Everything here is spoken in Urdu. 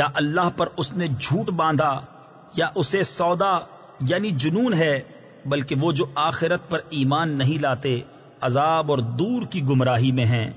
کیا اللہ پر اس نے جھوٹ باندھا یا اسے سودا یعنی جنون ہے، بلکہ وہ جو آخرت پر ایمان نہیں لاتے، عذاب اور دور کی گمراہی میں ہیں۔